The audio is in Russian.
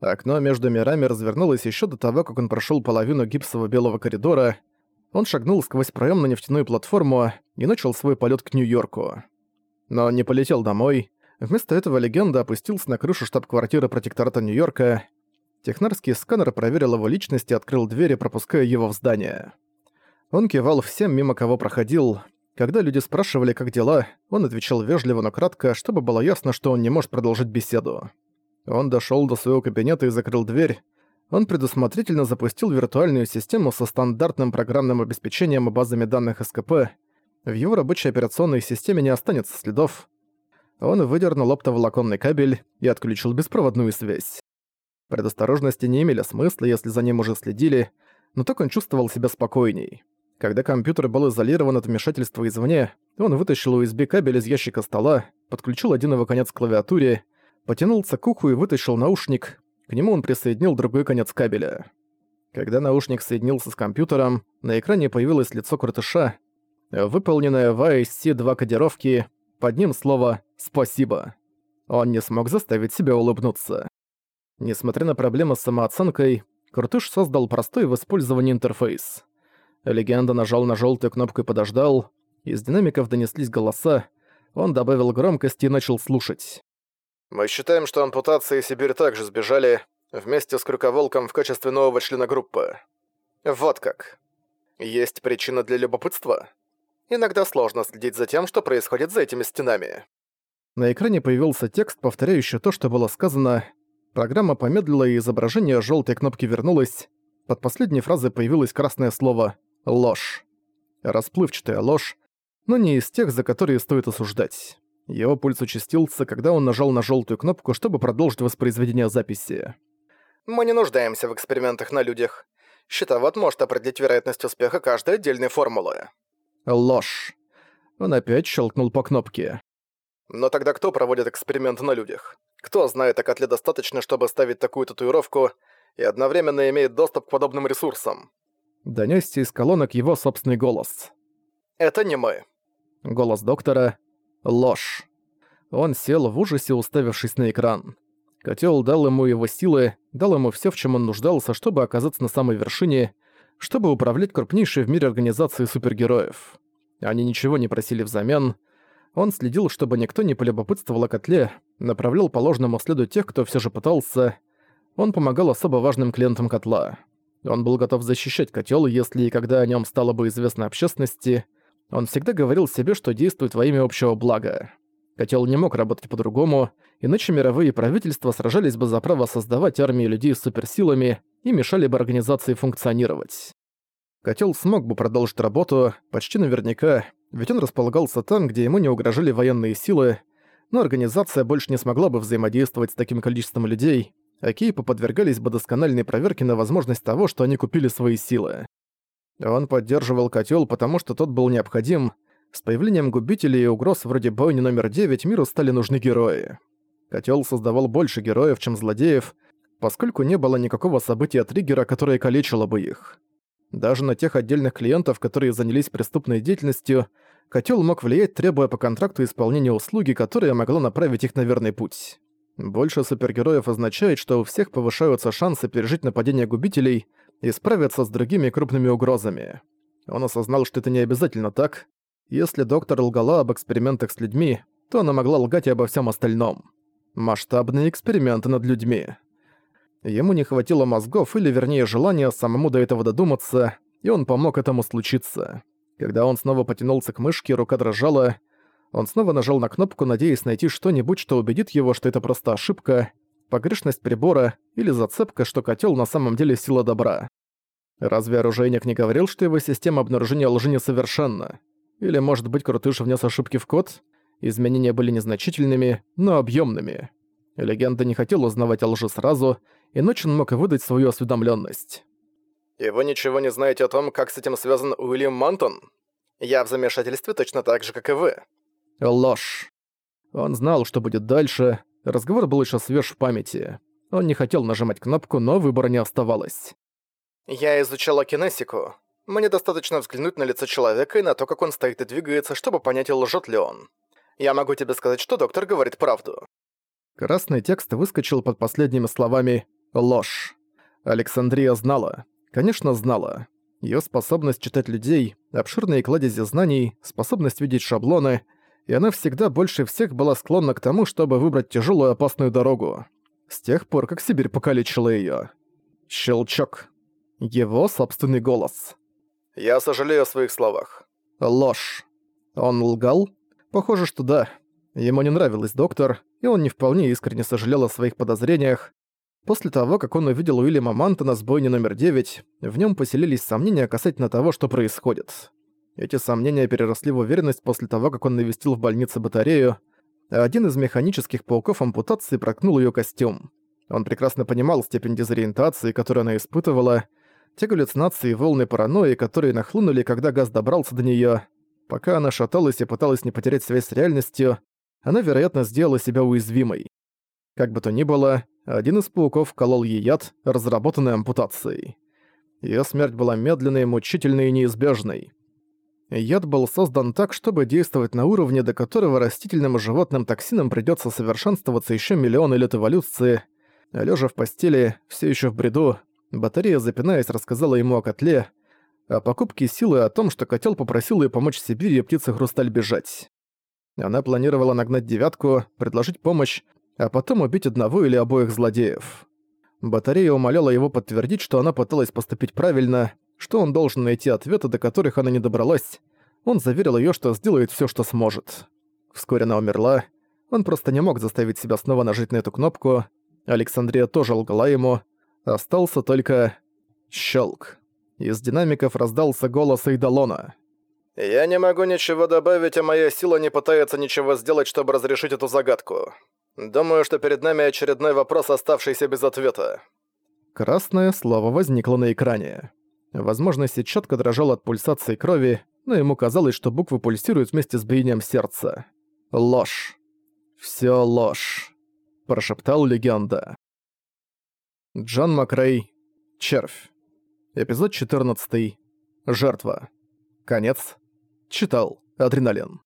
Окно между мирами развернулось еще до того, как он прошел половину гипсового белого коридора. Он шагнул сквозь проем на нефтяную платформу и начал свой полет к Нью-Йорку. Но он не полетел домой. Вместо этого легенда опустился на крышу штаб-квартиры протектората Нью-Йорка. Технарский сканер проверил его личность и открыл двери, пропуская его в здание. Он кивал всем, мимо кого проходил. Когда люди спрашивали, как дела, он отвечал вежливо, но кратко, чтобы было ясно, что он не может продолжить беседу. Он дошёл до своего кабинета и закрыл дверь. Он предусмотрительно запустил виртуальную систему со стандартным программным обеспечением и базами данных СКП. В его рабочей операционной системе не останется следов. Он выдернул оптоволоконный кабель и отключил беспроводную связь. Предосторожности не имели смысла, если за ним уже следили, но так он чувствовал себя спокойней. Когда компьютер был изолирован от вмешательства извне, он вытащил USB кабель из ящика стола, подключил один его конец к клавиатуре потянулся к уху и вытащил наушник, к нему он присоединил другой конец кабеля. Когда наушник соединился с компьютером, на экране появилось лицо крутыша, выполненное в ASC-2 кодировки, под ним слово «спасибо». Он не смог заставить себя улыбнуться. Несмотря на проблемы с самооценкой, Крутыш создал простой в использовании интерфейс. Легенда нажал на желтую кнопку и подождал. Из динамиков донеслись голоса. Он добавил громкости и начал слушать. Мы считаем, что ампутация и Сибирь также сбежали вместе с Крюковолком в качестве нового члена группы. Вот как. Есть причина для любопытства? Иногда сложно следить за тем, что происходит за этими стенами. На экране появился текст, повторяющий то, что было сказано. Программа помедлила, и изображение желтой кнопки вернулось. Под последней фразой появилось красное слово «ложь». Расплывчатая ложь, но не из тех, за которые стоит осуждать. Его пульс участился, когда он нажал на желтую кнопку, чтобы продолжить воспроизведение записи. «Мы не нуждаемся в экспериментах на людях. Щитовод может определить вероятность успеха каждой отдельной формулы». Ложь. Он опять щелкнул по кнопке. «Но тогда кто проводит эксперименты на людях? Кто знает о котле достаточно, чтобы ставить такую татуировку и одновременно имеет доступ к подобным ресурсам?» Донёсся из колонок его собственный голос. «Это не мы». Голос доктора Ложь. Он сел в ужасе, уставившись на экран. Котел дал ему его силы, дал ему все, в чем он нуждался, чтобы оказаться на самой вершине, чтобы управлять крупнейшей в мире организацией супергероев. Они ничего не просили взамен. Он следил, чтобы никто не полюбопытствовал о котле, направлял по ложному следу тех, кто все же пытался. Он помогал особо важным клиентам котла. Он был готов защищать котел, если и когда о нем стало бы известно общественности – он всегда говорил себе, что действует во имя общего блага. Котел не мог работать по-другому, иначе мировые правительства сражались бы за право создавать армии людей с суперсилами и мешали бы организации функционировать. Котел смог бы продолжить работу, почти наверняка, ведь он располагался там, где ему не угрожали военные силы, но организация больше не смогла бы взаимодействовать с таким количеством людей, а кейпы подвергались бы доскональной проверке на возможность того, что они купили свои силы. Он поддерживал котел, потому что тот был необходим. С появлением губителей и угроз вроде бойни номер 9 миру стали нужны герои. Котел создавал больше героев, чем злодеев, поскольку не было никакого события-триггера, которое калечило бы их. Даже на тех отдельных клиентов, которые занялись преступной деятельностью, котел мог влиять, требуя по контракту исполнения услуги, которая могла направить их на верный путь. Больше супергероев означает, что у всех повышаются шансы пережить нападение губителей – и справиться с другими крупными угрозами. Он осознал, что это не обязательно так. Если доктор лгала об экспериментах с людьми, то она могла лгать и обо всем остальном. Масштабные эксперименты над людьми. Ему не хватило мозгов или, вернее, желания самому до этого додуматься, и он помог этому случиться. Когда он снова потянулся к мышке, рука дрожала. Он снова нажал на кнопку, надеясь найти что-нибудь, что убедит его, что это просто ошибка, погрешность прибора или зацепка, что котел на самом деле сила добра. Разве оружейник не говорил, что его система обнаружения лжи несовершенна? Или, может быть, Крутыш внес ошибки в код? Изменения были незначительными, но объемными. Легенда не хотел узнавать о лжи сразу, иначе он мог выдать свою осведомленность. «И вы ничего не знаете о том, как с этим связан Уильям Мантон? Я в замешательстве точно так же, как и вы». Ложь. Он знал, что будет дальше, Разговор был еще свеж в памяти. Он не хотел нажимать кнопку, но выбора не оставалось. «Я изучала кинесику. Мне достаточно взглянуть на лицо человека и на то, как он стоит и двигается, чтобы понять, лжет ли он. Я могу тебе сказать, что доктор говорит правду». Красный текст выскочил под последними словами Ложь. Александрия знала. Конечно, знала. Её способность читать людей, обширные кладези знаний, способность видеть шаблоны, и она всегда больше всех была склонна к тому, чтобы выбрать тяжелую опасную дорогу. С тех пор, как Сибирь покалечила её. Щелчок. Его собственный голос. «Я сожалею о своих словах». Ложь. Он лгал? Похоже, что да. Ему не нравилась доктор, и он не вполне искренне сожалел о своих подозрениях. После того, как он увидел Уильяма Мантона с бойни номер 9, в нем поселились сомнения касательно того, что происходит. Эти сомнения переросли в уверенность после того, как он навестил в больнице батарею, а один из механических пауков ампутации проткнул ее костюм. Он прекрасно понимал степень дезориентации, которую она испытывала, те галлюцинации и волны паранойи, которые нахлынули, когда газ добрался до нее. Пока она шаталась и пыталась не потерять связь с реальностью, она, вероятно, сделала себя уязвимой. Как бы то ни было, один из пауков колол ей яд, разработанный ампутацией. Её смерть была медленной, мучительной и неизбежной. Яд был создан так, чтобы действовать на уровне, до которого растительным и животным токсинам придётся совершенствоваться ещё миллионы лет эволюции. Лежа в постели, всё ещё в бреду, батарея, запинаясь, рассказала ему о котле, о покупке силы и о том, что котел попросил её помочь Сибири и птице Хрусталь бежать. Она планировала нагнать девятку, предложить помощь, а потом убить одного или обоих злодеев. Батарея умоляла его подтвердить, что она пыталась поступить правильно, что он должен найти ответы, до которых она не добралась. Он заверил её, что сделает всё, что сможет. Вскоре она умерла. Он просто не мог заставить себя снова нажать на эту кнопку. Александрия тоже лгала ему. Остался только... щелк. Из динамиков раздался голос Эйдалона. «Я не могу ничего добавить, а моя сила не пытается ничего сделать, чтобы разрешить эту загадку. Думаю, что перед нами очередной вопрос, оставшийся без ответа». Красное слово возникло на экране. Возможно, сетчатка дрожала от пульсации крови, но ему казалось, что буквы пульсируют вместе с биением сердца. Ложь. Всё ложь. Прошептал легенда. Джон Макрей. Червь. Эпизод 14. Жертва. Конец. Читал. Адреналин.